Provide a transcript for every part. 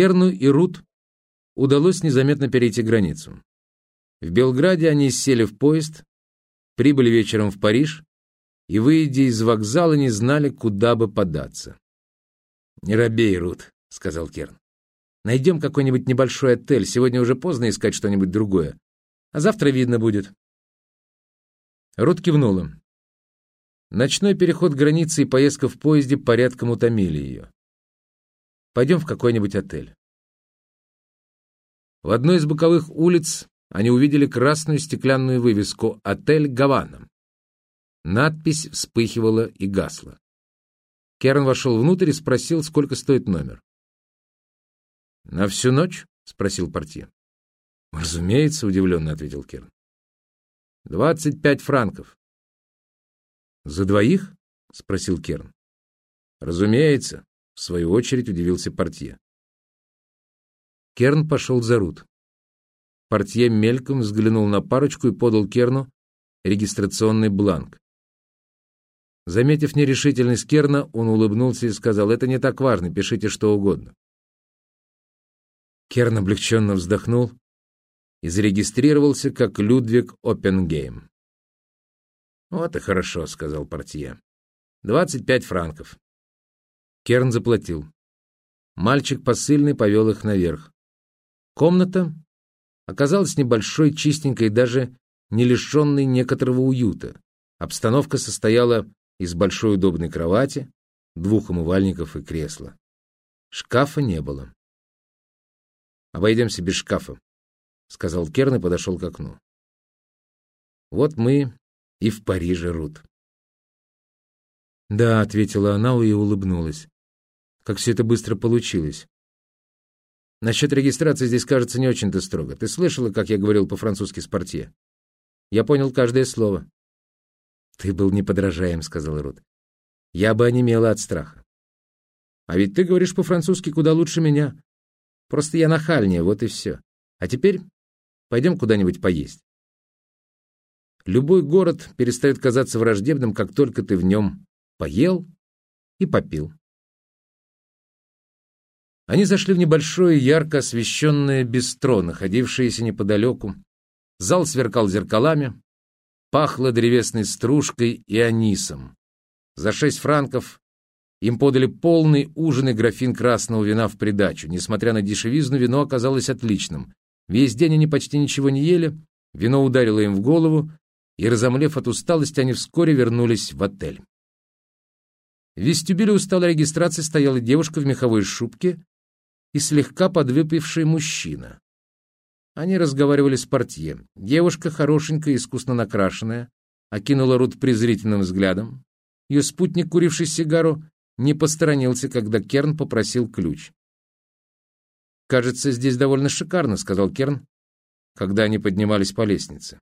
Керну и Рут удалось незаметно перейти границу. В Белграде они сели в поезд, прибыли вечером в Париж и, выйдя из вокзала, не знали, куда бы податься. «Не робей, Рут», — сказал Керн. «Найдем какой-нибудь небольшой отель. Сегодня уже поздно искать что-нибудь другое. А завтра видно будет». Рут кивнула. Ночной переход границы и поездка в поезде порядком утомили ее. «Пойдем в какой-нибудь отель». В одной из боковых улиц они увидели красную стеклянную вывеску «Отель Гавана». Надпись вспыхивала и гасла. Керн вошел внутрь и спросил, сколько стоит номер. «На всю ночь?» — спросил портье. «Разумеется», — удивленно ответил Керн. «Двадцать пять франков». «За двоих?» — спросил Керн. «Разумеется», — в свою очередь удивился портье. Керн пошел за Рут. Портье мельком взглянул на парочку и подал Керну регистрационный бланк. Заметив нерешительность Керна, он улыбнулся и сказал, «Это не так важно, пишите что угодно». Керн облегченно вздохнул и зарегистрировался как Людвиг Оппенгейм. «Вот и хорошо», — сказал портье. «Двадцать пять франков». Керн заплатил. Мальчик посыльный повел их наверх. Комната оказалась небольшой, чистенькой, даже не лишенной некоторого уюта. Обстановка состояла из большой удобной кровати, двух умывальников и кресла. Шкафа не было. «Обойдемся без шкафа», — сказал Керн и подошел к окну. «Вот мы и в Париже, Рут». «Да», — ответила она и улыбнулась. «Как все это быстро получилось. Насчет регистрации здесь, кажется, не очень-то строго. Ты слышала, как я говорил по-французски с портье? Я понял каждое слово. «Ты был неподражаем», — сказал Рут. «Я бы онемела от страха». «А ведь ты говоришь по-французски куда лучше меня. Просто я нахальнее, вот и все. А теперь пойдем куда-нибудь поесть». Любой город перестает казаться враждебным, как только ты в нем поел и попил. Они зашли в небольшое ярко освещенное бистро, находившееся неподалеку. Зал сверкал зеркалами, Пахло древесной стружкой и анисом. За шесть франков им подали полный ужин и графин красного вина в придачу. Несмотря на дешевизну, вино оказалось отличным. Весь день они почти ничего не ели, вино ударило им в голову, и, разомлев от усталости, они вскоре вернулись в отель. В вестибюле у стола регистрации стояла девушка в меховой шубке и слегка подвыпивший мужчина. Они разговаривали с портье. Девушка, хорошенькая, искусно накрашенная, окинула Рут презрительным взглядом. Ее спутник, куривший сигару, не посторонился, когда Керн попросил ключ. «Кажется, здесь довольно шикарно», — сказал Керн, когда они поднимались по лестнице.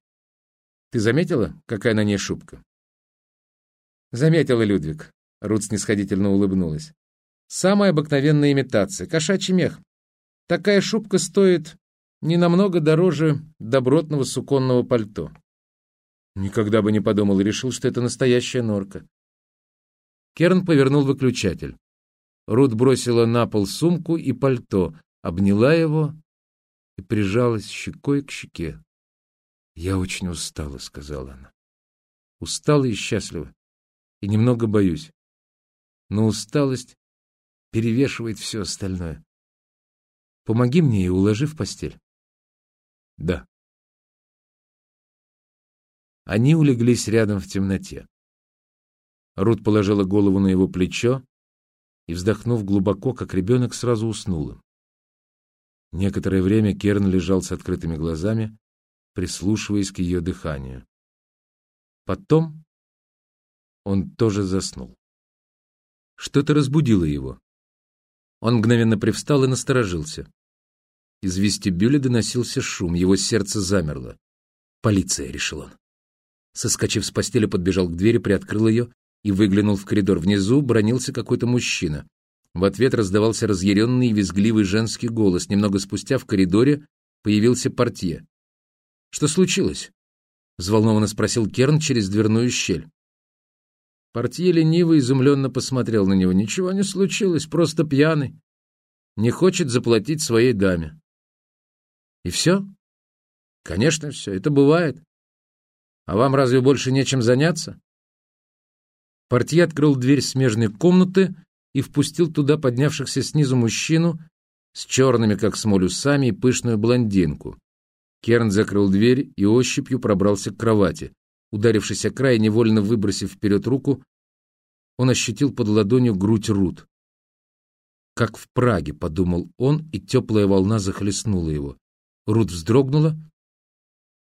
«Ты заметила, какая на ней шубка?» «Заметила, Людвиг», — Рут снисходительно улыбнулась. «Самая обыкновенная имитация, кошачий мех. Такая шубка стоит не намного дороже добротного суконного пальто. Никогда бы не подумал и решил, что это настоящая норка. Керн повернул выключатель. Рут бросила на пол сумку и пальто, обняла его и прижалась щекой к щеке. «Я очень устала», — сказала она. «Устала и счастлива, и немного боюсь. Но усталость перевешивает все остальное. Помоги мне и уложи в постель». Да. Они улеглись рядом в темноте. Рут положила голову на его плечо и, вздохнув глубоко, как ребенок, сразу уснула. Некоторое время Керн лежал с открытыми глазами, прислушиваясь к ее дыханию. Потом он тоже заснул. Что-то разбудило его. Он мгновенно привстал и насторожился. Из вестибюля доносился шум, его сердце замерло. «Полиция», — решил он. Соскочив с постели, подбежал к двери, приоткрыл ее и выглянул в коридор. Внизу бронился какой-то мужчина. В ответ раздавался разъяренный и визгливый женский голос. Немного спустя в коридоре появился портье. «Что случилось?» — взволнованно спросил Керн через дверную щель. Портье лениво изумленно посмотрел на него. «Ничего не случилось, просто пьяный. не хочет заплатить своей даме. И все? Конечно, все. Это бывает. А вам разве больше нечем заняться? Портье открыл дверь смежной комнаты и впустил туда поднявшихся снизу мужчину с черными, как смоль, усами и пышную блондинку. Керн закрыл дверь и ощупью пробрался к кровати. Ударившись о край, невольно выбросив вперед руку, он ощутил под ладонью грудь Рут. «Как в Праге», — подумал он, и теплая волна захлестнула его. Рут вздрогнула,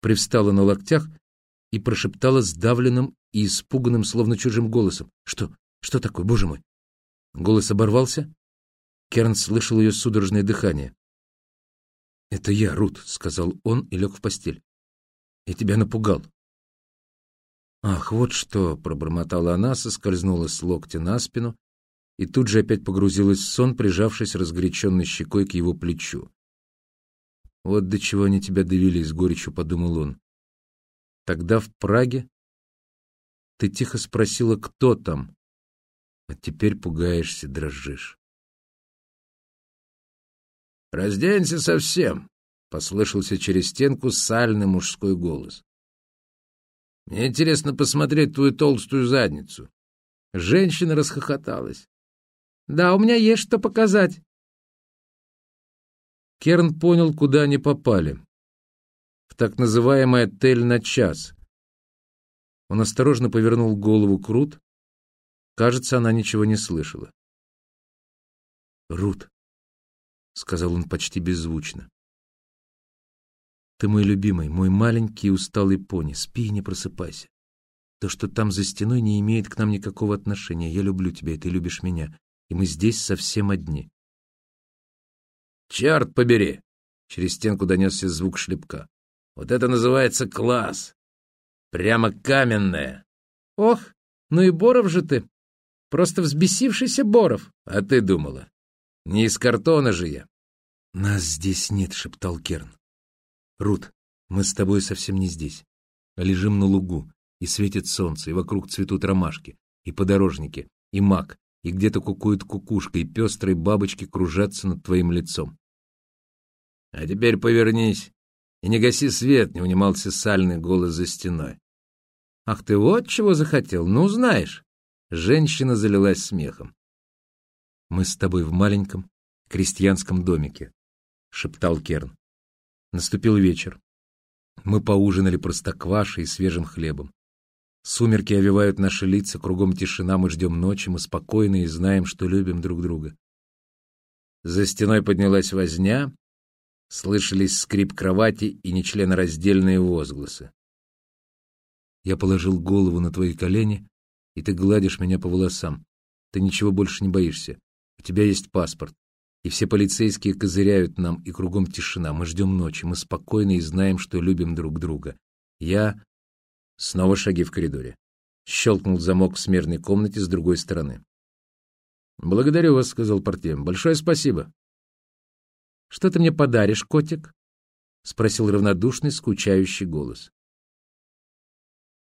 привстала на локтях и прошептала сдавленным и испуганным, словно чужим голосом. «Что? Что такое, боже мой?» Голос оборвался. Керн слышал ее судорожное дыхание. «Это я, Рут», — сказал он и лег в постель. «Я тебя напугал». «Ах, вот что!» — пробормотала она, соскользнула с локтя на спину и тут же опять погрузилась в сон, прижавшись разгоряченной щекой к его плечу. «Вот до чего они тебя довели», — с горечью подумал он. «Тогда в Праге ты тихо спросила, кто там, а теперь пугаешься, дрожишь». «Разденься совсем!» — послышался через стенку сальный мужской голос. «Мне интересно посмотреть твою толстую задницу». Женщина расхохоталась. «Да, у меня есть что показать». Керн понял, куда они попали. В так называемый отель на час. Он осторожно повернул голову к Рут. Кажется, она ничего не слышала. «Рут», — сказал он почти беззвучно. «Ты мой любимый, мой маленький усталый пони. Спи и не просыпайся. То, что там за стеной, не имеет к нам никакого отношения. Я люблю тебя, и ты любишь меня. И мы здесь совсем одни». «Черт побери!» — через стенку донесся звук шлепка. «Вот это называется класс! Прямо каменное!» «Ох, ну и Боров же ты! Просто взбесившийся Боров!» «А ты думала? Не из картона же я. «Нас здесь нет», — шептал Керн. «Рут, мы с тобой совсем не здесь. Лежим на лугу, и светит солнце, и вокруг цветут ромашки, и подорожники, и мак, и где-то кукует кукушка, и пестрые бабочки кружатся над твоим лицом». «А теперь повернись и не гаси свет», — не унимался сальный голос за стеной. «Ах ты вот чего захотел, ну знаешь!» Женщина залилась смехом. «Мы с тобой в маленьком крестьянском домике», — шептал Керн. Наступил вечер. Мы поужинали простоквашей и свежим хлебом. Сумерки овивают наши лица, кругом тишина, мы ждем ночи, мы спокойны и знаем, что любим друг друга. За стеной поднялась возня, слышались скрип кровати и нечленораздельные возгласы. Я положил голову на твои колени, и ты гладишь меня по волосам. Ты ничего больше не боишься. У тебя есть паспорт. И все полицейские козыряют нам, и кругом тишина. Мы ждем ночи, мы спокойны и знаем, что любим друг друга. Я... Снова шаги в коридоре. Щелкнул замок в смежной комнате с другой стороны. «Благодарю вас», — сказал портье. «Большое спасибо». «Что ты мне подаришь, котик?» — спросил равнодушный, скучающий голос.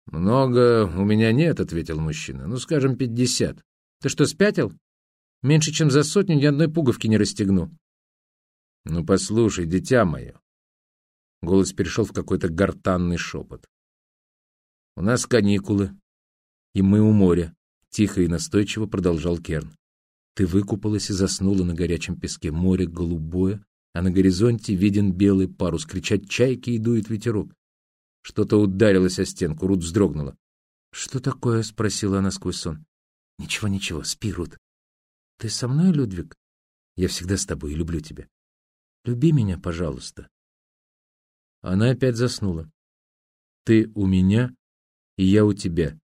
«Много у меня нет», — ответил мужчина. «Ну, скажем, пятьдесят». «Ты что, спятил? Меньше чем за сотню ни одной пуговки не расстегну. Ну, послушай, дитя мое. Голос перешел в какой-то гортанный шепот. У нас каникулы, и мы у моря. Тихо и настойчиво продолжал Керн. Ты выкупалась и заснула на горячем песке. Море голубое, а на горизонте виден белый парус. Кричат чайки и дует ветерок. Что-то ударилось о стенку. Рут вздрогнула. «Что такое?» — спросила она сквозь сон. «Ничего, ничего, спи, Рут. Ты со мной, Людвиг? Я всегда с тобой и люблю тебя. Люби меня, пожалуйста. Она опять заснула. Ты у меня, и я у тебя.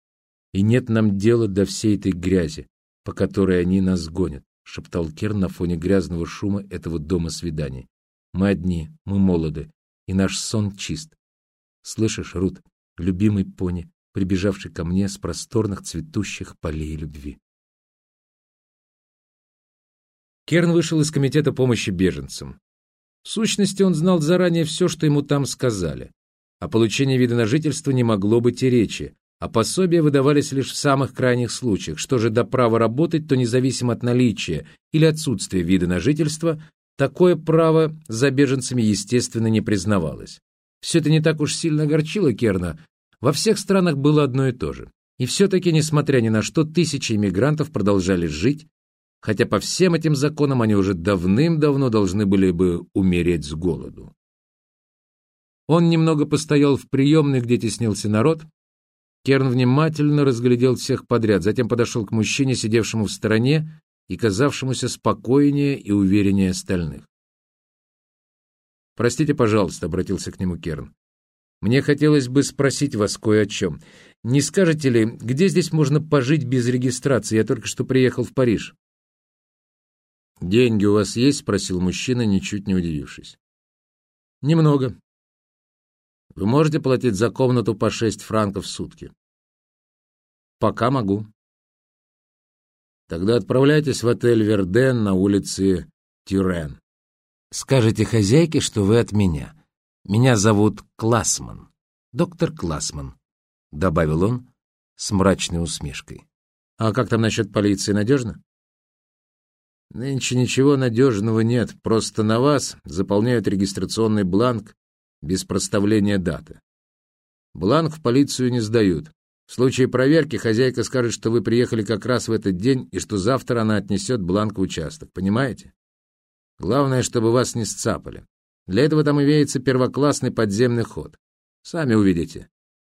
И нет нам дела до всей этой грязи, по которой они нас гонят, шептал Керн на фоне грязного шума этого дома свиданий. Мы одни, мы молоды, и наш сон чист. Слышишь, Рут, любимый пони, прибежавший ко мне с просторных цветущих полей любви. Керн вышел из комитета помощи беженцам. В сущности, он знал заранее все, что ему там сказали. О получении вида на жительство не могло быть и речи. а пособия выдавались лишь в самых крайних случаях. Что же до права работать, то независимо от наличия или отсутствия вида на жительство, такое право за беженцами, естественно, не признавалось. Все это не так уж сильно огорчило Керна. Во всех странах было одно и то же. И все-таки, несмотря ни на что, тысячи иммигрантов продолжали жить, хотя по всем этим законам они уже давным-давно должны были бы умереть с голоду. Он немного постоял в приемной, где теснился народ, Керн внимательно разглядел всех подряд, затем подошел к мужчине, сидевшему в стороне и казавшемуся спокойнее и увереннее остальных. «Простите, пожалуйста», — обратился к нему Керн. «Мне хотелось бы спросить вас кое о чем. Не скажете ли, где здесь можно пожить без регистрации? Я только что приехал в Париж». «Деньги у вас есть?» — спросил мужчина, ничуть не удивившись. «Немного. Вы можете платить за комнату по шесть франков в сутки?» Пока могу. Тогда отправляйтесь в отель Верден на улице Тюрен. Скажите хозяйке, что вы от меня. Меня зовут Классман. Доктор Классман, — добавил он с мрачной усмешкой. А как там насчет полиции, надежно? Нынче ничего надежного нет, просто на вас заполняют регистрационный бланк без проставления даты. Бланк в полицию не сдают. В случае проверки хозяйка скажет, что вы приехали как раз в этот день и что завтра она отнесет бланк в участок. Понимаете? Главное, чтобы вас не сцапали. Для этого там имеется первоклассный подземный ход. Сами увидите.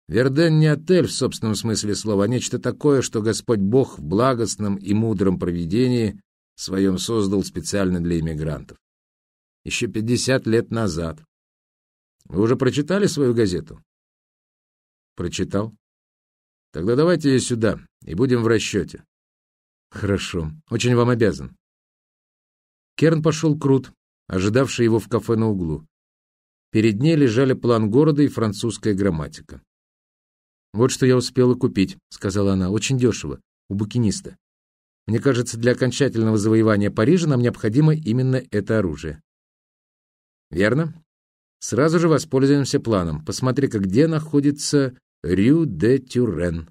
Верден не отель в собственном смысле слова, а нечто такое, что Господь Бог в благостном и мудром провидении своем создал специально для иммигрантов. Еще пятьдесят лет назад. Вы уже прочитали свою газету? Прочитал. Тогда давайте ее сюда, и будем в расчете. Хорошо. Очень вам обязан. Керн пошел к Рут, ожидавший его в кафе на углу. Перед ней лежали план города и французская грамматика. «Вот что я успела купить», — сказала она, — «очень дешево, у букиниста. Мне кажется, для окончательного завоевания Парижа нам необходимо именно это оружие». «Верно. Сразу же воспользуемся планом. Посмотри-ка, где находится Рю де Тюрен.